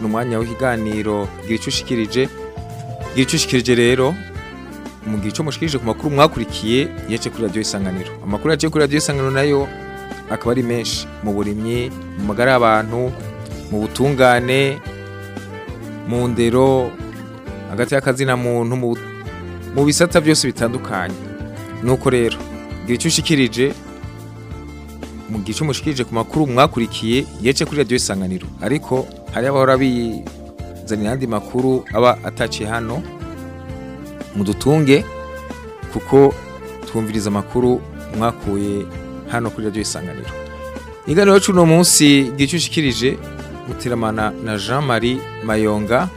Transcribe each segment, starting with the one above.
ni umwanya w'ikiganiro gira icyo ushikirije gira icyo ushikirije rero mugira icyo mushikirije ku makuru mwakurikiye yace kuri radiyo isanganiro amakuru yaciye kuri radiyo isanganiro nayo akaba ari menshi mu burimyi mu magara y'abantu mu butungane mu ndero hagati y'akazi na muntu mu bisata byose bitandukanye nuko rero gira icyo ushikirije mu gihe cy'umushikirije ku makuru mwakurikiye yece kuri radiyo isanganiro ariko hari abahora bizanira andi makuru aba ataciye hano mudutunge kuko twumviriza amakuru mwakuye hano kuri radiyo isanganiro iganiro cy'uno munsi gira icyo ushikirije muteramana na jean marie mayonga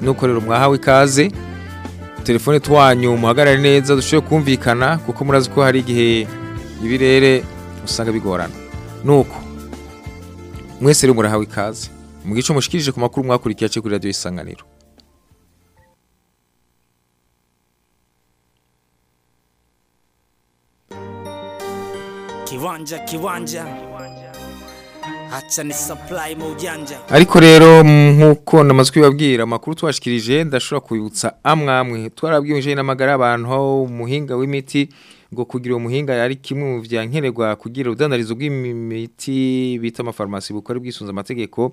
nukorera rero ikaze telefone twanyu muhagarare neza dushobore kumvikana kuko murazi ko hari igihe ibirere usanga bigorana nuko mwese rero murahawe ikaze mu gice mushikirije ku makuru mwakurikiye ace kuri radiyo isanganiro kiwanja kiwanja haca ni supply mu byanja ariko rero nkuko namaze kwibabwira amakuru twashikirije ndashobora kwibutsa amwe amwe twarabwiye n'amagara y'abantu umuhinga w'imiti ngo kugira uwo muhinga ari kimwe mu bya kugira urudandarizo bw'imiti bita amafarumasi bukora ubwisunze amategeko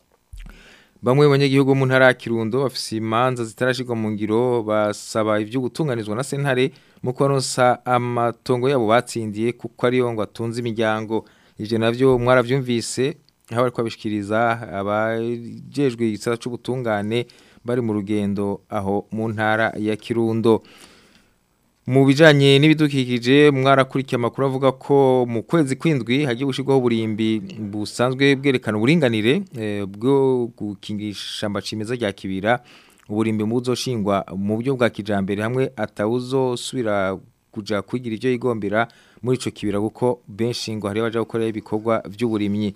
bamwe mu banyagihugu mu ntara kirundo bafite imanza zitarashigwa mu ngiro basaba ibyo gutunganizwa na sentare mu kubaronsa amatongo yabo batsindiye kuko ariyo ngo atunze imiryango ibyo nabyo mwarabyumvise aho bari kubabishikiriza abajejwe igisata cy'ubutungane bari mu rugendo aho mu ntara ya kirundo mu bijyanye n'ibidukikije mwarakurikiye amakuru avuga ko mu kwezi kw'indwi hagiye gushyirwaho uburimbi busanzwe bwerekana uburinganire eh, bwo gukingisha amacimeza rya kibira uburimbi muzoshingwa mu buryo bwa kijambere hamwe atawuzosubira kujya kugira ibyo yigombera muri icyo kibira kuko benshi ngo hari abaje gukoreraho ibikorwa by'uburimyi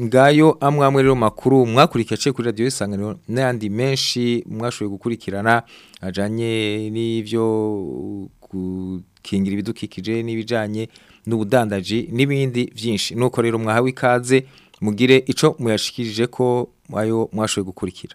ngayo amwamwe rero makuru mwakurikiye aciye kuri radiyo isanganiro n'ayandi menshi mwashoboye gukurikirana ajyanye n'ibyo gukingira ibidukikije n'ibijyanye n'ubudandaji n'ibindi byinshi nuko rero mwahawe ikaze mugire icyo muyashikirije ko ayo mwashoboye gukurikira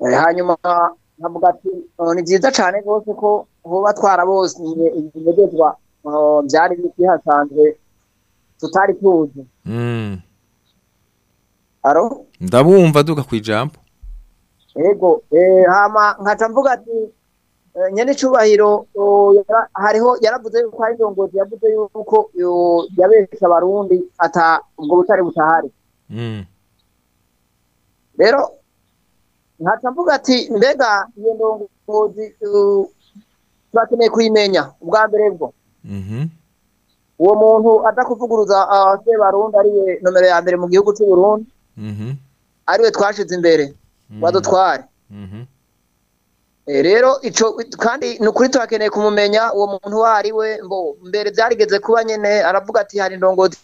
eh, hanyuma nkavuga ati uh, ni byiza cyane rwose ko hoba twarabonye ibinyegezwa uh, byari bihasanzwe tutari tuzi hmm. ndabumva duka ku ijambo yego eh, nkaca mvuga ati eh, nyine uh, hariho yaravuze yuko ari indongozi yavuze yuko yabesha abarundi ata ubwo butari butahari hmm. rero nkaca mvuga ati mbega iyo ndongozi uh, turakeneye kuyimenya ubwa mbere bwo mm-hmm. uwo muntu adakuvuguruza uh, se barundi ariwe nomero ya mbere mu gihugu cy'u Burundi mm-hmm. ariwe twashize imbere mm-hmm. wadutware eh, rero kandi ni ukuri turakeneye kumumenya uwo muntu uwo ari we mbere byarigeze kuba nyine aravuga ati hari indongozi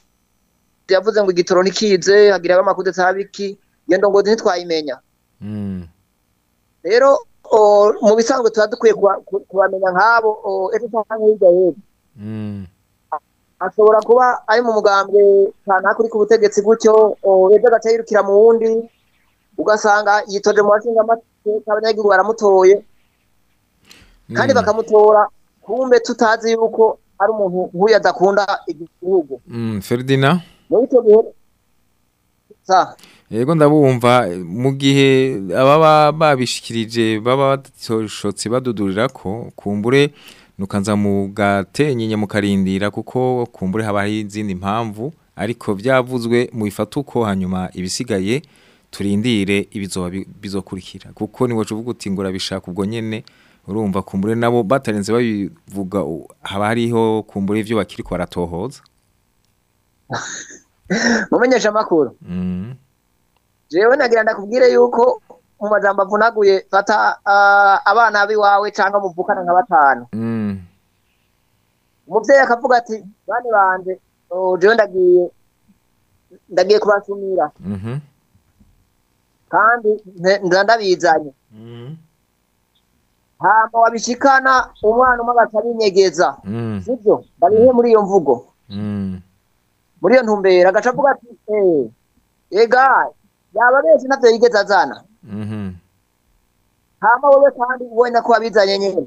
yavuze ngo igitoro ntikize hagira abamakudetsi habiki iyo ndongozi ntitwayimenya rero mu bisanzwe tuba dukwiye kubamenya nk'abo ejo cyangwa hirya y'ejo ashobora kuba ari mu mugambi kanaka uri ku butegetsi gutyo ejo agaca yirukira mu wundi ugasanga yitoje mu bashinga amateka abanyagihugu baramutoye kandi mm. bakamutora kumbe tutazi yuko ari umuntu nk'uyu adakunda igihugu mm, feridina muri icyo gihe yego ndabumva mu gihe ababa babishikirije baba bashotse badudurira ko kumbure nukanza mugatenye mukarindira kuko kumbure haba izindi mpamvu ariko byavuzwe mu uko hanyuma ibisigaye turindire ibizoba bizokurikira kuko ni wacu uvuga uti ngurabishaka ubwo nyene urumva kumbure nabo batarenze babivuga haba hariho kumbure ibyo bakiri kwaratohoza mumenyesha makuru mm. jewe nagira ndakubwire yuko mu majambo avunaguye fata abana b'iwawe cyangwa muvukana nka batanu mm. umubyeyi akavuga ati bane banje jewe ndagiye ndagiye kubasumira mm-hmm. kandi ndabizanye mm-hmm. hama wabishikana umwana umwe agaca mm. sibyo ndabihe muri iyo mvugo mm. muri iyo ntumbero agaca avuga ati eh, ega yababeshya nateye mhm hama wewe kandi ubona ko wabizanye nyine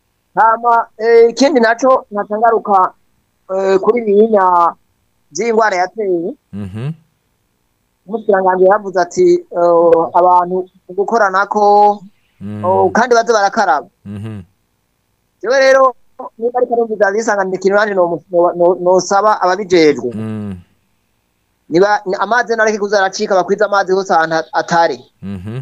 hama eh, ikindi naco natangaruka eh, kuri binya z'ingwara yateye mhm. umusiranganje yavuze ati oh, abantu gukorana ko mm. oh, kandi baze barakaraba mhm. jewe rero niba ariko arumviza zisanganiye ikintu nanjye nosaba ababijejwe mm. niba amazi nareke kuzaracika bakwiza amazi hose ahantu atari mhm.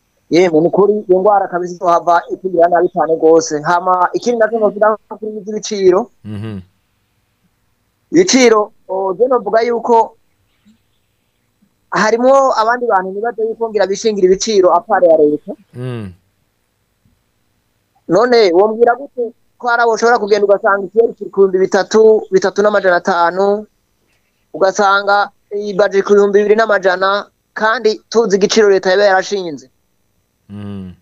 yemwe ni ukuri iyo ngwara kabisa izohava itugirira nabi cyane rwose hama ikindi nacyo novuga kuri iby'ibiciro ibiciro hmm. je novuga yuko harimo abandi bantu ntibaze yuko bishingira ibiciro apare ya leta hmm. none wombwira gute ko ushobora kugenda ugasanga ikiyeru ku bihumbi bitatu bitatu n'amajana atanu ugasanga iyi baji ku bihumbi bibiri n'amajana kandi tuzi igiciro leta yaba yarashinze hmm.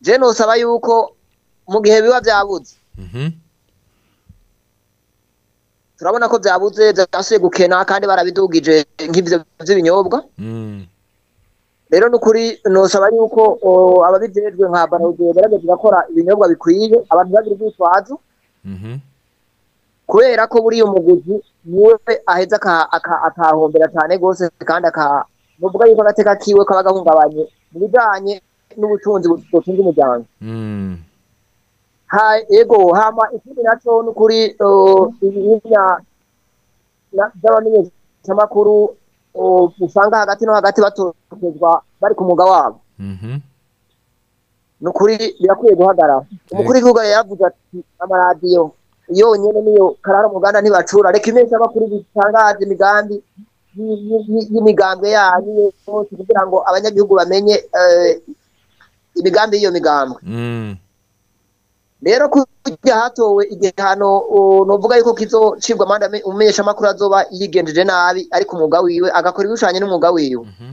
jene usaba yuko mu gihe biba byabuze mhm. turabona ko byabuze byasuye gukena kandi barabidugije nk'ibyo by'ibinyobwa hmm. rero ni ukuri nosaba yuko ababijejwe nka barawudu bagerageza gukora ibinyobwa bikwiye abantu bagira urwitwazo kubera ko buriya umuguzi niwe aheza akahombera cyane rwose kandi akavuga yuko agateka kiwe kaba gahungabanye mu bijyanye n'ubutunzi butunze umuryango ego hama ikindi nacyo ni ukuri ibintu by'abamenyeshamakuru usanga hagati no hagati batorezwa bari ku muga wabo ni ukuri birakwiye guhagarara umukuru w'igihugu yaravuze ati amaradiyo yonyine niyo karara umuganda ntibacura reka iminsi abakuru bitangaza imigambi y'imigambwe yanyu kugira ngo abanyagihugu bamenye imigambi y'iyo migambwe rero kujya hatowe igihano nuvuga yuko kizocibwa amande umumenyesha amakuru azoba yigenjeje nabi ariko umwuga wiwe agakora ibishanye n'umwuga wiwe mhm.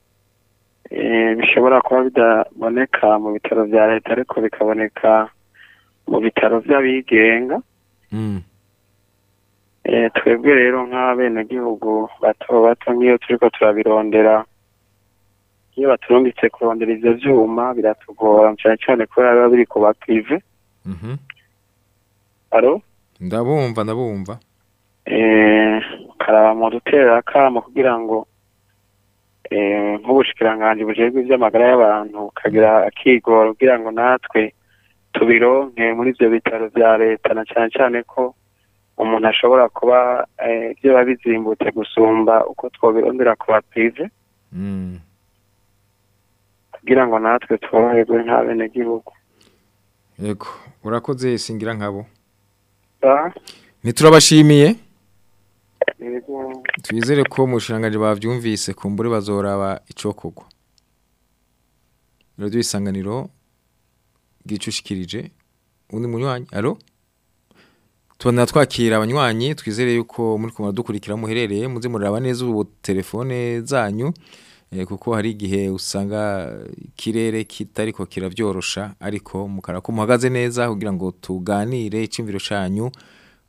eh, bishobora kuba bidaboneka mu bitaro bya leta ariko bikaboneka mu bitaro by'abigenga Mm. Eh, twebwe rero nk'abenegihugu bato bato nk'iyo turi ko turabirondera iyo baturumbitse kurondera ibyo byuma biratugora cyane cyane kubera biba biri ku bapirive mm-hmm. ndabumva ndabumva eh, karaba mu dutera akamo kugira ngo eh, nk'ubushikiranganje bujejwe iby'amagara y'abantu bukagira akigora kugira ngo natwe tubironke muri ibyo bitaro bya leta na cyane cyane ko umuntu ashobora kuba eh, biba bizimbutse gusumba uko twabirondera ku bapirive mm. kugira ngo natwe tworoherwe nta yego urakoze singira nkabo ntiturabashimiye twizere ko umushinganje babyumvise kumbure bazoraba icyo kugwa radiyo isanganiro bwicushikirije undi munywanyi alo tubona twakira abanywanyi twizere yuko muri kumara dukurikira muherereye muze muraba neza ubu telefone zanyu eh, kuko hari igihe usanga ikirere kitari ko kirabyorosha ariko mukara ko neza kugira ngo tuganire icyumviro cyanyu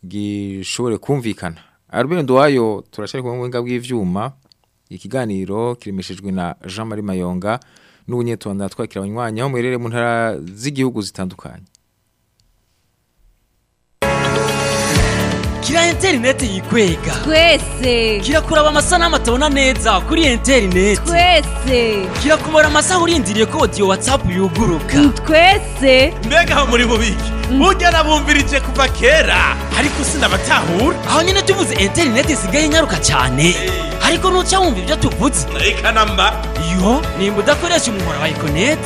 gishobore kumvikana Albert Nduwayo turashari kumwe mu bw'ivyuma ikiganiro kiremeshejwe na Jean Marie Mayonga n'ubunyetwanda twakira abanywanyi aho muherereye mu ntara z'igihugu zitandukanye kiriya interineti yikwega twese kirakuraba amasanamu atabona neza kuri internet interineti twese kirakumara amasaha urindiriye ko odiyo watsapu yuguruka twese mbega muri bubiki Mm. bujya bumvirije kuva kera ariko sinabatahura aho nyine tuvuze interineti isigaye inyaruka cyane eh. ariko ntuca wumva ibyo tuvuze reka namba yo nimba udakoresha umuhora wa ikonete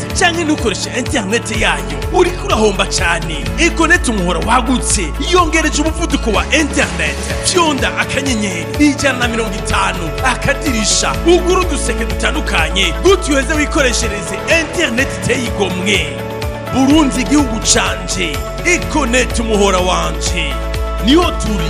cyangwa ntukoreshe interineti yayo uriko urahomba cyane ekoneti umuhora wagutse yongereje umuvuduko wa interineti fyonda akanyenyeri ijana na mirongo itanu akadirisha ugura uduseke dutandukanye gutyo uheze wikoreshereze interineti iteye igomwe burundi igihugu canje ekoneti umuhora wanje niho turi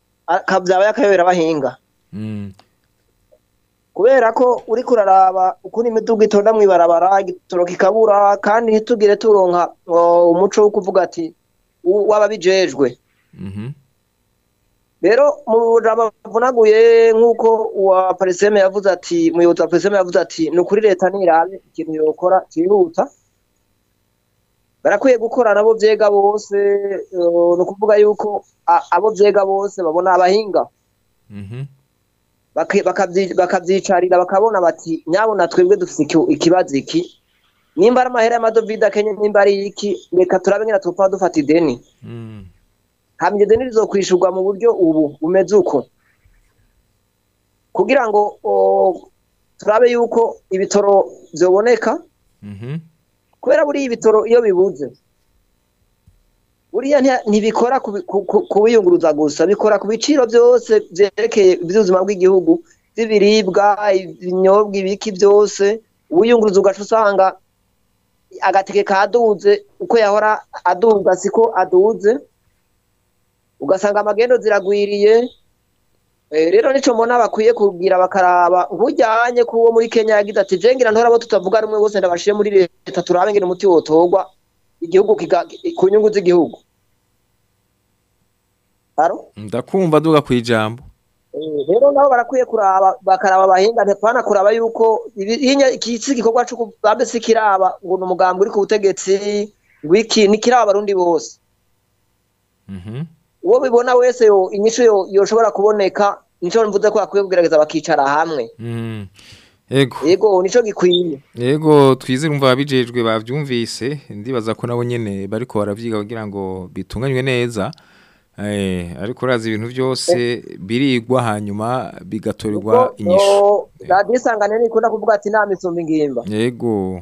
kabyaba yakayobera abahinga mm. kubera ko uriko uraraba ukuntu imiduga itonda ibarabara igitoro kikabura kandi ntitugire turonka umuco wo kuvuga ati w'ababijejwe mhm. rero bavunaguye nk'uko uwa pariseme yavuze ati umuyobozi wa pariseme yavuze ati ni ukuri leta ntirabe ikintu yokora cyihuta barakwiye gukora abo byega bose ni ukuvuga yuko abo byega bose babona abahinga mhm. bakabyicarira bakabona bati nyabona twebwe dufite ikibazo iki nimba ari amahera y'amadovide akenye nimba ari iki reka turabe nyine tupfa dufata ideni hmm. hanyuma ideni rizokwishyurwa mu buryo ubu bumeze uko kugira ngo turabe yuko ibitoro byoboneka mhm. kubera buriya ibitoro iyo bibuze buriya ntibikora kubiyunguruza gusa bikora ku biciro byose byerekeye iby'ubuzima bw'igihugu by'ibiribwa ibinyobwa ibiki byose wiyunguruza ugaca usanga agateke kaduze uko yahora aduga siko aduze ugasanga amagendo ziragwiriye eh, rero nico mbona bakwiye kubwira bakaraba nk'ujyanye uwo muri kenya yagize ati jengira ntora abo tutavuga rumwe bose ndabashire muri leta turabe umuti wotogwa igihugu ku nyungu z'igihugu ndakumva duga ku ijambo eh, rero nabo barakwiye kuraba bakaraba abahinga ntepana kuraba yuko iki igikorwa cyo kubambe si kiraba ngo ni umugambi uri ku butegetsi w'iki ni kiraba abarundi bose mhm. uwo bibona wese inyishu yoshobora kuboneka nicyo mvuze ko bakwiye kugerageza bakicara hamwe mhm. yego nicyo gikwiye yego twizere umva abijejwe babyumvise ndibaza ko nabo nyine bariko baravyiga kugira ngo bitunganywe neza eh, ariko urazi ibintu byose birigwa hanyuma bigatorerwa inyishu radiyo isanganiro ntikunda kuvuga ati nta misumba ingimba yego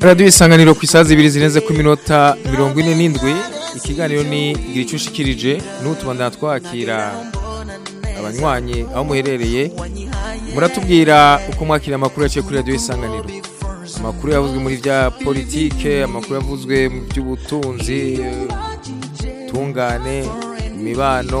radiyo isanganiro ku isazi ibiri zirenze ku minota mirongo ine n'indwi ikiganiro ni igira icyo twakira abanywanyi aho muherereye muratubwira uko mwakira amakuru yaciye kuri radiyo isanganiro amakuru yavuzwe muri bya politike amakuru yavuzwe mu by'ubutunzi tungane imibano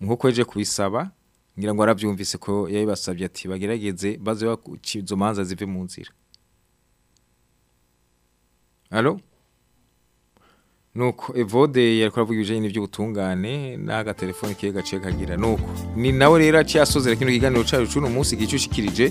nk'uko yaje kubisaba ngira ngo arabyumvise ko yabibasabye ati bagerageze baze izo manza zive mu nzira alo nuko evode yari kuravuga ibijyanye n'iby'ubutungane n'agatelefone ke gaciye kagira nuko ni nawe rero aciye asozera kino kiganiro cyacu cy'uno munsi gice ushikirije